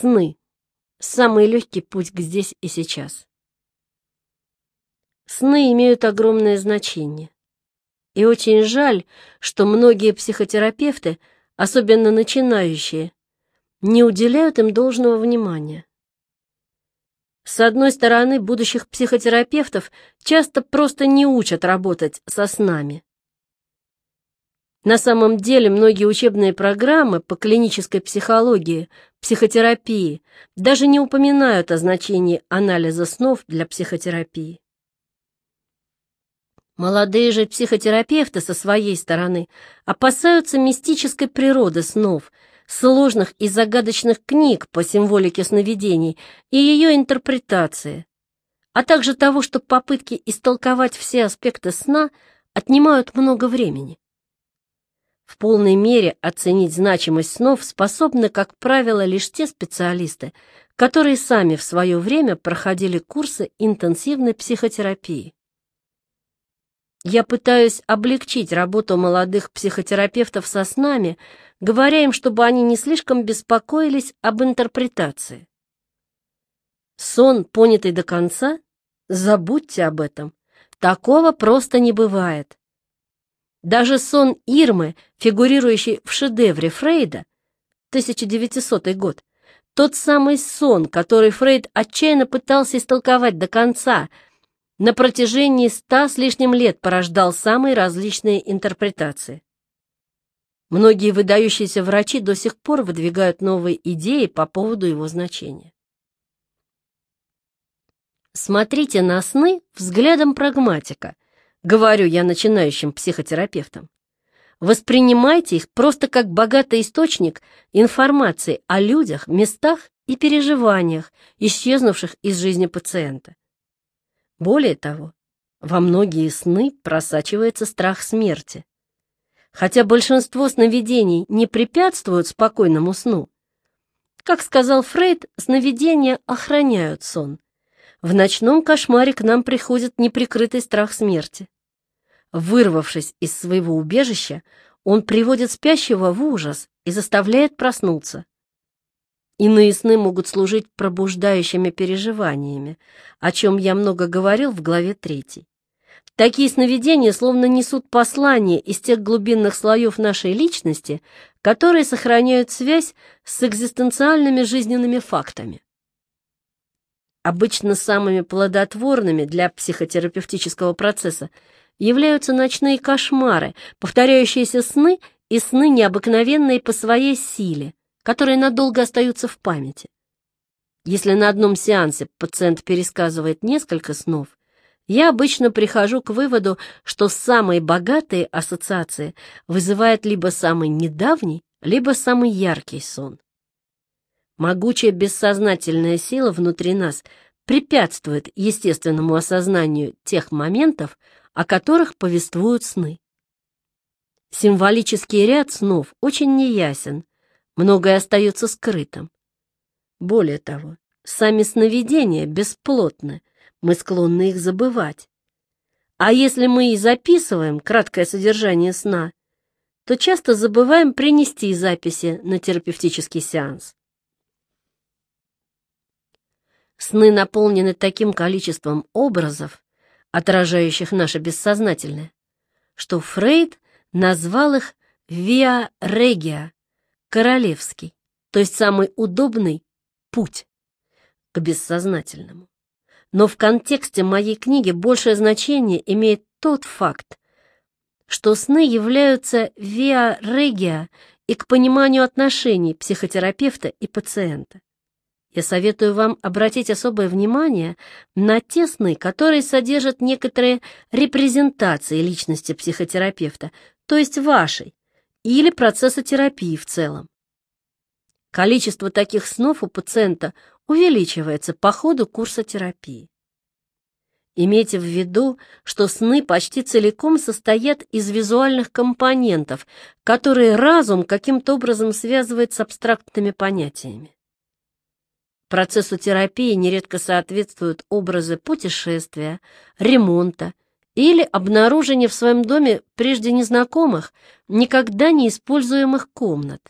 Сны. Самый легкий путь к здесь и сейчас. Сны имеют огромное значение. И очень жаль, что многие психотерапевты, особенно начинающие, не уделяют им должного внимания. С одной стороны, будущих психотерапевтов часто просто не учат работать со снами. На самом деле многие учебные программы по клинической психологии, психотерапии даже не упоминают о значении анализа снов для психотерапии. Молодые же психотерапевты со своей стороны опасаются мистической природы снов, сложных и загадочных книг по символике сновидений и ее интерпретации, а также того, что попытки истолковать все аспекты сна отнимают много времени. В полной мере оценить значимость снов способны, как правило, лишь те специалисты, которые сами в свое время проходили курсы интенсивной психотерапии. Я пытаюсь облегчить работу молодых психотерапевтов со снами, говоря им, чтобы они не слишком беспокоились об интерпретации. Сон, понятый до конца, забудьте об этом. Такого просто не бывает. Даже сон Ирмы, фигурирующий в шедевре Фрейда, 1900 год, тот самый сон, который Фрейд отчаянно пытался истолковать до конца, на протяжении ста с лишним лет порождал самые различные интерпретации. Многие выдающиеся врачи до сих пор выдвигают новые идеи по поводу его значения. Смотрите на сны взглядом прагматика – говорю я начинающим психотерапевтам. Воспринимайте их просто как богатый источник информации о людях, местах и переживаниях, исчезнувших из жизни пациента. Более того, во многие сны просачивается страх смерти. Хотя большинство сновидений не препятствуют спокойному сну. Как сказал Фрейд, сновидения охраняют сон. В ночном кошмаре к нам приходит неприкрытый страх смерти. Вырвавшись из своего убежища, он приводит спящего в ужас и заставляет проснуться. Иные сны могут служить пробуждающими переживаниями, о чем я много говорил в главе 3. Такие сновидения словно несут послание из тех глубинных слоев нашей личности, которые сохраняют связь с экзистенциальными жизненными фактами. Обычно самыми плодотворными для психотерапевтического процесса являются ночные кошмары, повторяющиеся сны и сны необыкновенные по своей силе, которые надолго остаются в памяти. Если на одном сеансе пациент пересказывает несколько снов, я обычно прихожу к выводу, что самые богатые ассоциации вызывает либо самый недавний, либо самый яркий сон. Могучая бессознательная сила внутри нас препятствует естественному осознанию тех моментов, о которых повествуют сны. Символический ряд снов очень неясен, многое остается скрытым. Более того, сами сновидения бесплотны, мы склонны их забывать. А если мы и записываем краткое содержание сна, то часто забываем принести записи на терапевтический сеанс. Сны наполнены таким количеством образов, отражающих наше бессознательное, что Фрейд назвал их «виа регия» — королевский, то есть самый удобный путь к бессознательному. Но в контексте моей книги большее значение имеет тот факт, что сны являются виа регия и к пониманию отношений психотерапевта и пациента. Я советую вам обратить особое внимание на те сны, которые содержат некоторые репрезентации личности психотерапевта, то есть вашей, или процесса терапии в целом. Количество таких снов у пациента увеличивается по ходу курса терапии. Имейте в виду, что сны почти целиком состоят из визуальных компонентов, которые разум каким-то образом связывает с абстрактными понятиями. Процессу терапии нередко соответствуют образы путешествия, ремонта или обнаружения в своем доме прежде незнакомых, никогда не используемых комнат.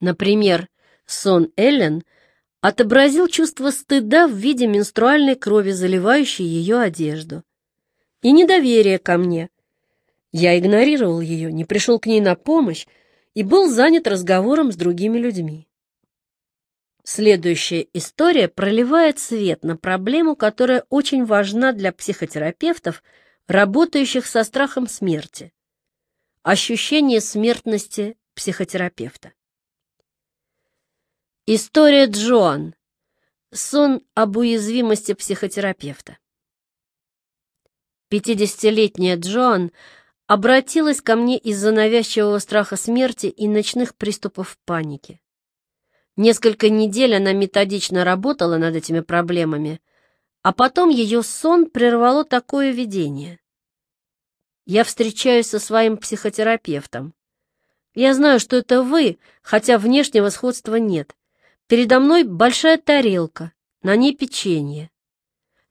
Например, Сон Эллен отобразил чувство стыда в виде менструальной крови, заливающей ее одежду, и недоверие ко мне. Я игнорировал ее, не пришел к ней на помощь и был занят разговором с другими людьми. Следующая история проливает свет на проблему, которая очень важна для психотерапевтов, работающих со страхом смерти. Ощущение смертности психотерапевта. История Джоан. Сон об уязвимости психотерапевта. Пятидесятилетняя Джоан обратилась ко мне из-за навязчивого страха смерти и ночных приступов паники. Несколько недель она методично работала над этими проблемами, а потом ее сон прервало такое видение. Я встречаюсь со своим психотерапевтом. Я знаю, что это вы, хотя внешнего сходства нет. Передо мной большая тарелка, на ней печенье.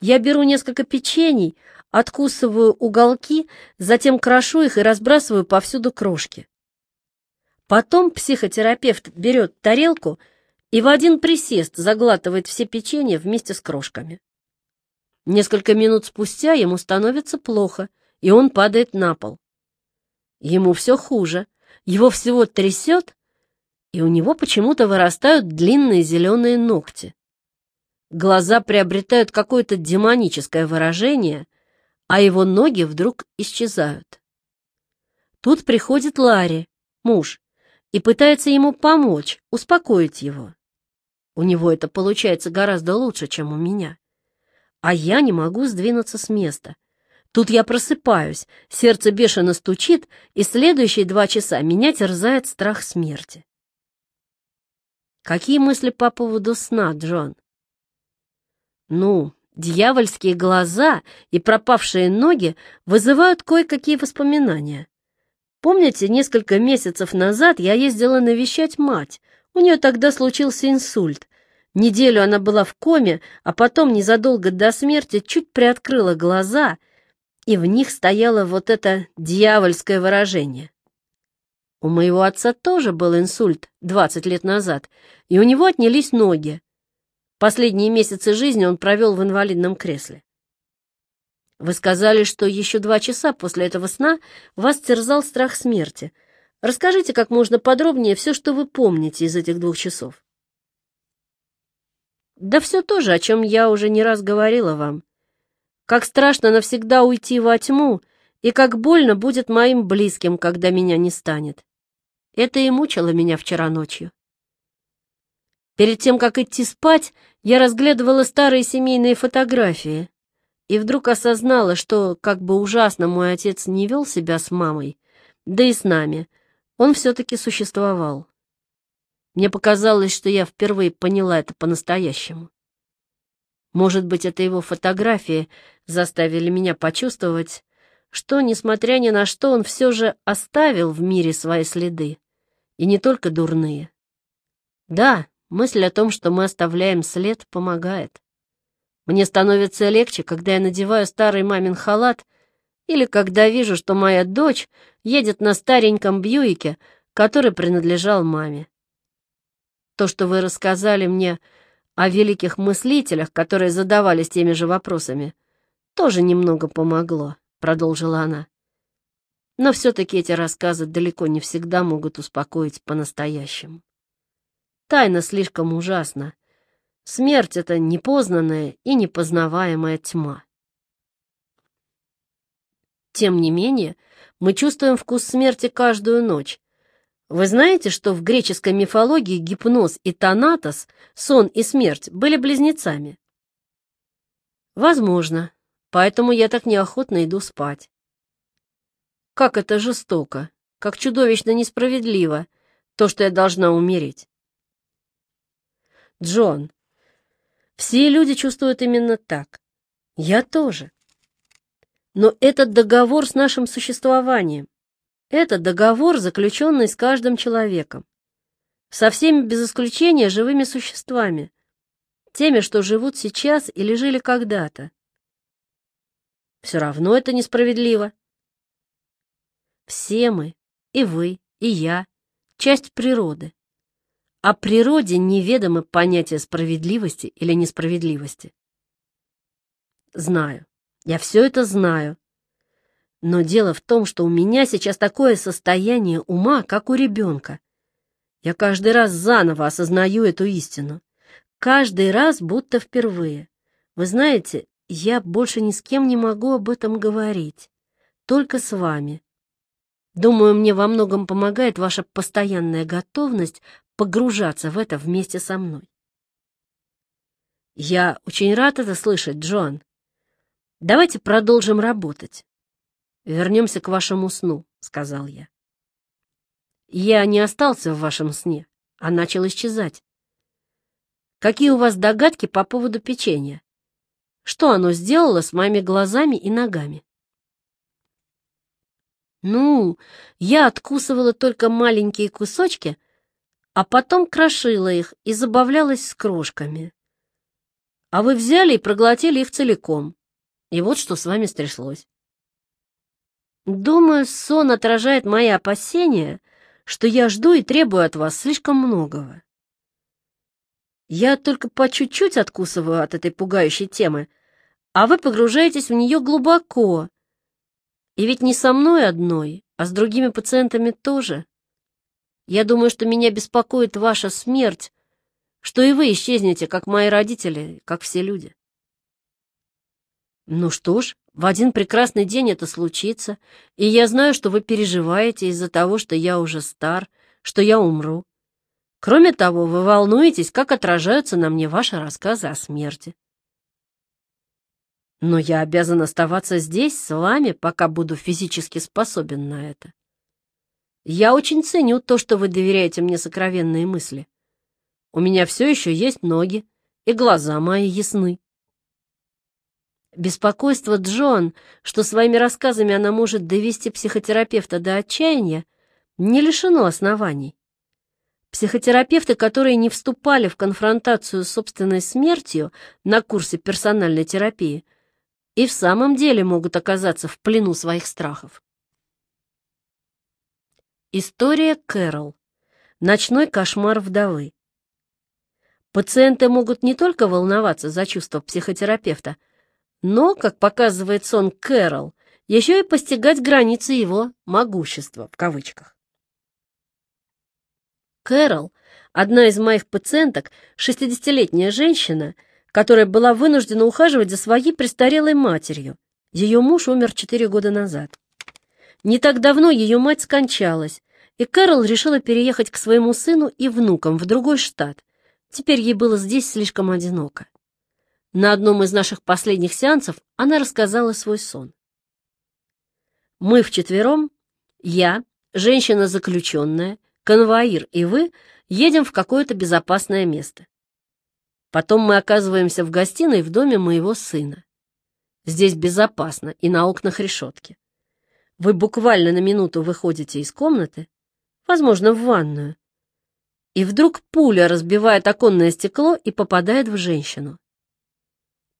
Я беру несколько печений, откусываю уголки, затем крошу их и разбрасываю повсюду крошки. Потом психотерапевт берет тарелку и в один присест заглатывает все печенье вместе с крошками. Несколько минут спустя ему становится плохо, и он падает на пол. Ему все хуже, его всего трясет, и у него почему-то вырастают длинные зеленые ногти. Глаза приобретают какое-то демоническое выражение, а его ноги вдруг исчезают. Тут приходит Ларри, муж, и пытается ему помочь, успокоить его. У него это получается гораздо лучше, чем у меня. А я не могу сдвинуться с места. Тут я просыпаюсь, сердце бешено стучит, и следующие два часа меня терзает страх смерти. Какие мысли по поводу сна, Джон? Ну, дьявольские глаза и пропавшие ноги вызывают кое-какие воспоминания. Помните, несколько месяцев назад я ездила навещать мать, у нее тогда случился инсульт. Неделю она была в коме, а потом незадолго до смерти чуть приоткрыла глаза, и в них стояло вот это дьявольское выражение. У моего отца тоже был инсульт 20 лет назад, и у него отнялись ноги. Последние месяцы жизни он провел в инвалидном кресле. Вы сказали, что еще два часа после этого сна вас терзал страх смерти — Расскажите как можно подробнее все, что вы помните из этих двух часов. Да все то же, о чем я уже не раз говорила вам. Как страшно навсегда уйти во тьму, и как больно будет моим близким, когда меня не станет. Это и мучило меня вчера ночью. Перед тем, как идти спать, я разглядывала старые семейные фотографии и вдруг осознала, что, как бы ужасно мой отец не вел себя с мамой, да и с нами — он все-таки существовал. Мне показалось, что я впервые поняла это по-настоящему. Может быть, это его фотографии заставили меня почувствовать, что, несмотря ни на что, он все же оставил в мире свои следы, и не только дурные. Да, мысль о том, что мы оставляем след, помогает. Мне становится легче, когда я надеваю старый мамин халат или когда вижу, что моя дочь едет на стареньком Бьюике, который принадлежал маме. То, что вы рассказали мне о великих мыслителях, которые задавались теми же вопросами, тоже немного помогло, продолжила она. Но все-таки эти рассказы далеко не всегда могут успокоить по-настоящему. Тайна слишком ужасна. Смерть — это непознанная и непознаваемая тьма. Тем не менее, мы чувствуем вкус смерти каждую ночь. Вы знаете, что в греческой мифологии гипноз и танатос, сон и смерть, были близнецами? Возможно, поэтому я так неохотно иду спать. Как это жестоко, как чудовищно несправедливо, то, что я должна умереть. Джон, все люди чувствуют именно так. Я тоже. Но это договор с нашим существованием. Это договор, заключенный с каждым человеком. Со всеми без исключения живыми существами. Теми, что живут сейчас или жили когда-то. Все равно это несправедливо. Все мы, и вы, и я, часть природы. о природе неведомы понятия справедливости или несправедливости. Знаю, я все это знаю. Но дело в том, что у меня сейчас такое состояние ума, как у ребенка. Я каждый раз заново осознаю эту истину. Каждый раз будто впервые. Вы знаете, я больше ни с кем не могу об этом говорить. Только с вами. Думаю, мне во многом помогает ваша постоянная готовность погружаться в это вместе со мной. Я очень рад это слышать, Джон. Давайте продолжим работать. Вернемся к вашему сну, сказал я. Я не остался в вашем сне, а начал исчезать. Какие у вас догадки по поводу печенья? Что оно сделало с моими глазами и ногами? Ну, я откусывала только маленькие кусочки, а потом крошила их и забавлялась с крошками. А вы взяли и проглотили их целиком. И вот что с вами стряслось. Думаю, сон отражает мои опасения, что я жду и требую от вас слишком многого. Я только по чуть-чуть откусываю от этой пугающей темы, а вы погружаетесь в нее глубоко. И ведь не со мной одной, а с другими пациентами тоже. Я думаю, что меня беспокоит ваша смерть, что и вы исчезнете, как мои родители, как все люди. Ну что ж, в один прекрасный день это случится, и я знаю, что вы переживаете из-за того, что я уже стар, что я умру. Кроме того, вы волнуетесь, как отражаются на мне ваши рассказы о смерти. Но я обязан оставаться здесь с вами, пока буду физически способен на это. Я очень ценю то, что вы доверяете мне сокровенные мысли. У меня все еще есть ноги, и глаза мои ясны. Беспокойство Джон, что своими рассказами она может довести психотерапевта до отчаяния, не лишено оснований. Психотерапевты, которые не вступали в конфронтацию с собственной смертью на курсе персональной терапии, и в самом деле могут оказаться в плену своих страхов. История Кэрол. Ночной кошмар вдовы. Пациенты могут не только волноваться за чувства психотерапевта, но, как показывает сон Кэрол, еще и постигать границы его «могущества» в кавычках. Кэрол, одна из моих пациенток, 60-летняя женщина, которая была вынуждена ухаживать за своей престарелой матерью. Ее муж умер 4 года назад. Не так давно ее мать скончалась, и Кэрол решила переехать к своему сыну и внукам в другой штат. Теперь ей было здесь слишком одиноко. На одном из наших последних сеансов она рассказала свой сон. Мы вчетвером, я, женщина заключенная, конвоир и вы едем в какое-то безопасное место. Потом мы оказываемся в гостиной в доме моего сына. Здесь безопасно и на окнах решетки. Вы буквально на минуту выходите из комнаты, возможно, в ванную, и вдруг пуля разбивает оконное стекло и попадает в женщину.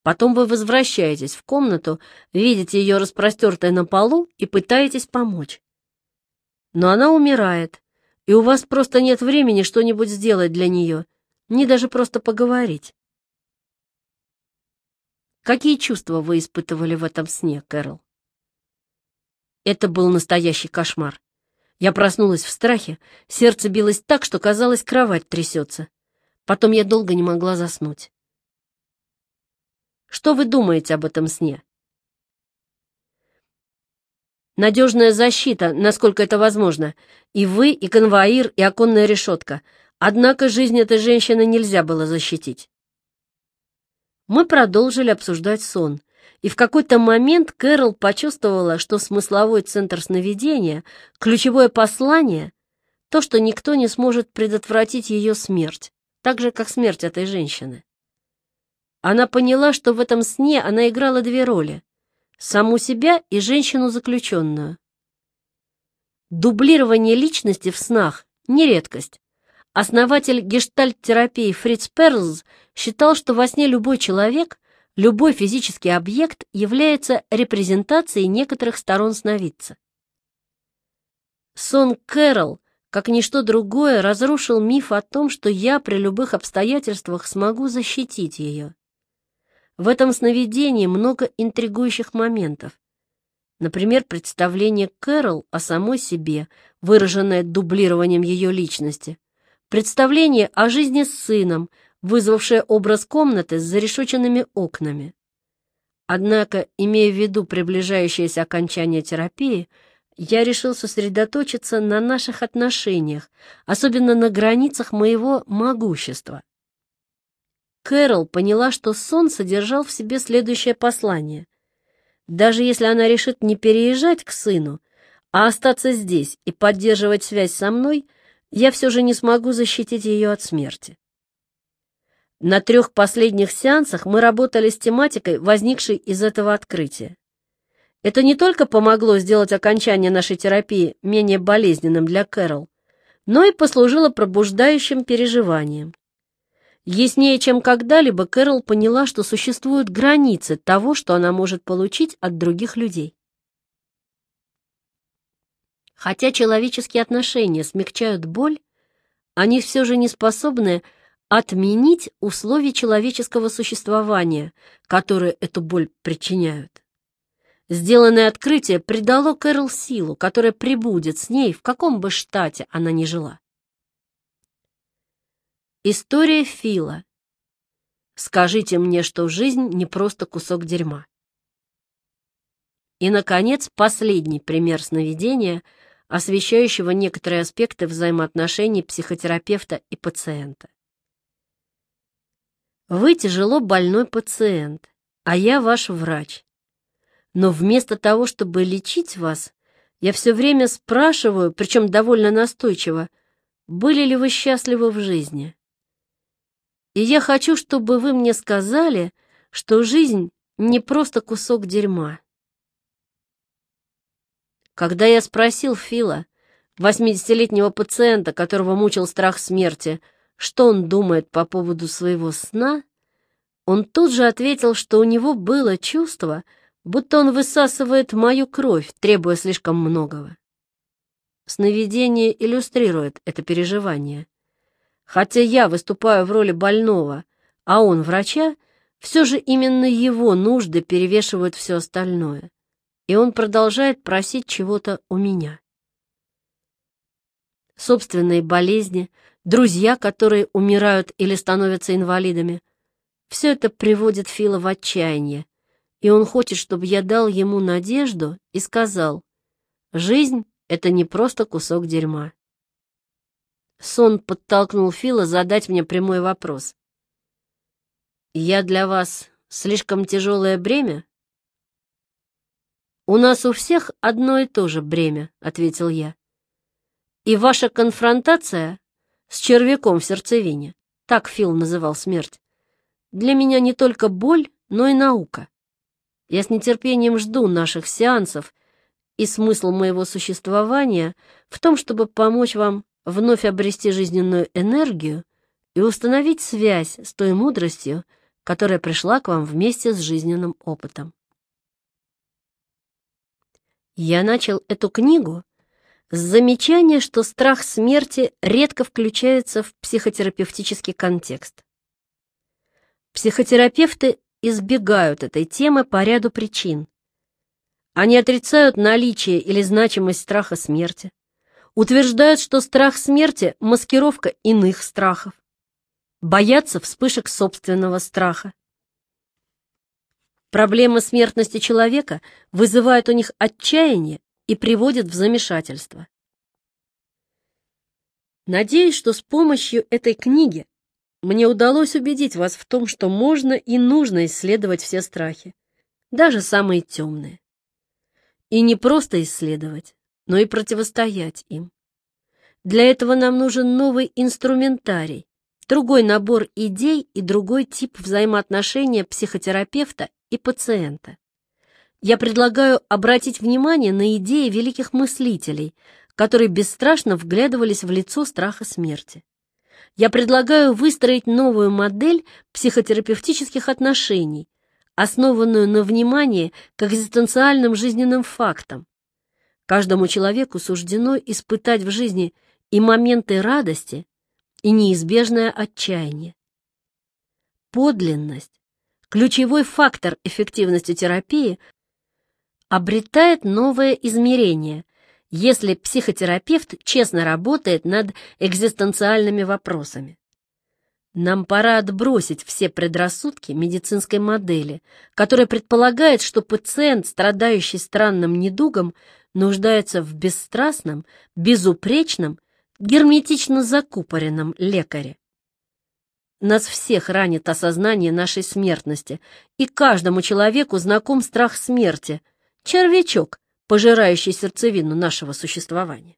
Потом вы возвращаетесь в комнату, видите ее распростертой на полу и пытаетесь помочь. Но она умирает, и у вас просто нет времени что-нибудь сделать для нее, не даже просто поговорить. Какие чувства вы испытывали в этом сне, Кэрол? Это был настоящий кошмар. Я проснулась в страхе, сердце билось так, что казалось, кровать трясется. Потом я долго не могла заснуть. Что вы думаете об этом сне? Надежная защита, насколько это возможно. И вы, и конвоир, и оконная решетка. Однако жизнь этой женщины нельзя было защитить. Мы продолжили обсуждать сон, и в какой-то момент Кэрол почувствовала, что смысловой центр сновидения, ключевое послание — то, что никто не сможет предотвратить ее смерть, так же, как смерть этой женщины. Она поняла, что в этом сне она играла две роли — саму себя и женщину-заключенную. Дублирование личности в снах – не редкость. Основатель гештальт-терапии Фриц Перлз считал, что во сне любой человек, любой физический объект является репрезентацией некоторых сторон сновидца. Сон Кэрол, как ничто другое, разрушил миф о том, что я при любых обстоятельствах смогу защитить ее. В этом сновидении много интригующих моментов. Например, представление Кэрол о самой себе, выраженное дублированием ее личности. Представление о жизни с сыном, вызвавшее образ комнаты с зарешоченными окнами. Однако, имея в виду приближающееся окончание терапии, я решил сосредоточиться на наших отношениях, особенно на границах моего могущества. Кэрол поняла, что сон содержал в себе следующее послание. Даже если она решит не переезжать к сыну, а остаться здесь и поддерживать связь со мной, я все же не смогу защитить ее от смерти. На трех последних сеансах мы работали с тематикой, возникшей из этого открытия. Это не только помогло сделать окончание нашей терапии менее болезненным для Кэрол, но и послужило пробуждающим переживанием. Яснее, чем когда-либо, Кэрол поняла, что существуют границы того, что она может получить от других людей. Хотя человеческие отношения смягчают боль, они все же не способны отменить условия человеческого существования, которые эту боль причиняют. Сделанное открытие придало Кэрол силу, которая прибудет с ней, в каком бы штате она ни жила. История Фила. Скажите мне, что жизнь не просто кусок дерьма. И, наконец, последний пример сновидения, освещающего некоторые аспекты взаимоотношений психотерапевта и пациента. Вы тяжело больной пациент, а я ваш врач. Но вместо того, чтобы лечить вас, я все время спрашиваю, причем довольно настойчиво, были ли вы счастливы в жизни. И я хочу, чтобы вы мне сказали, что жизнь не просто кусок дерьма. Когда я спросил Фила, 80-летнего пациента, которого мучил страх смерти, что он думает по поводу своего сна, он тут же ответил, что у него было чувство, будто он высасывает мою кровь, требуя слишком многого. Сновидение иллюстрирует это переживание. Хотя я выступаю в роли больного, а он врача, все же именно его нужды перевешивают все остальное, и он продолжает просить чего-то у меня. Собственные болезни, друзья, которые умирают или становятся инвалидами, все это приводит Фила в отчаяние, и он хочет, чтобы я дал ему надежду и сказал, «Жизнь — это не просто кусок дерьма». Сон подтолкнул Фила задать мне прямой вопрос. «Я для вас слишком тяжелое бремя?» «У нас у всех одно и то же бремя», — ответил я. «И ваша конфронтация с червяком в сердцевине, так Фил называл смерть, для меня не только боль, но и наука. Я с нетерпением жду наших сеансов, и смысл моего существования в том, чтобы помочь вам вновь обрести жизненную энергию и установить связь с той мудростью, которая пришла к вам вместе с жизненным опытом. Я начал эту книгу с замечания, что страх смерти редко включается в психотерапевтический контекст. Психотерапевты избегают этой темы по ряду причин. Они отрицают наличие или значимость страха смерти, утверждают, что страх смерти – маскировка иных страхов. Боятся вспышек собственного страха. Проблема смертности человека вызывает у них отчаяние и приводит в замешательство. Надеюсь, что с помощью этой книги мне удалось убедить вас в том, что можно и нужно исследовать все страхи, даже самые темные. И не просто исследовать, но и противостоять им. Для этого нам нужен новый инструментарий, другой набор идей и другой тип взаимоотношения психотерапевта и пациента. Я предлагаю обратить внимание на идеи великих мыслителей, которые бесстрашно вглядывались в лицо страха смерти. Я предлагаю выстроить новую модель психотерапевтических отношений, основанную на внимании к экзистенциальным жизненным фактам, Каждому человеку суждено испытать в жизни и моменты радости, и неизбежное отчаяние. Подлинность, ключевой фактор эффективности терапии, обретает новое измерение, если психотерапевт честно работает над экзистенциальными вопросами. Нам пора отбросить все предрассудки медицинской модели, которая предполагает, что пациент, страдающий странным недугом, нуждается в бесстрастном, безупречном, герметично закупоренном лекаре. Нас всех ранит осознание нашей смертности, и каждому человеку знаком страх смерти, червячок, пожирающий сердцевину нашего существования.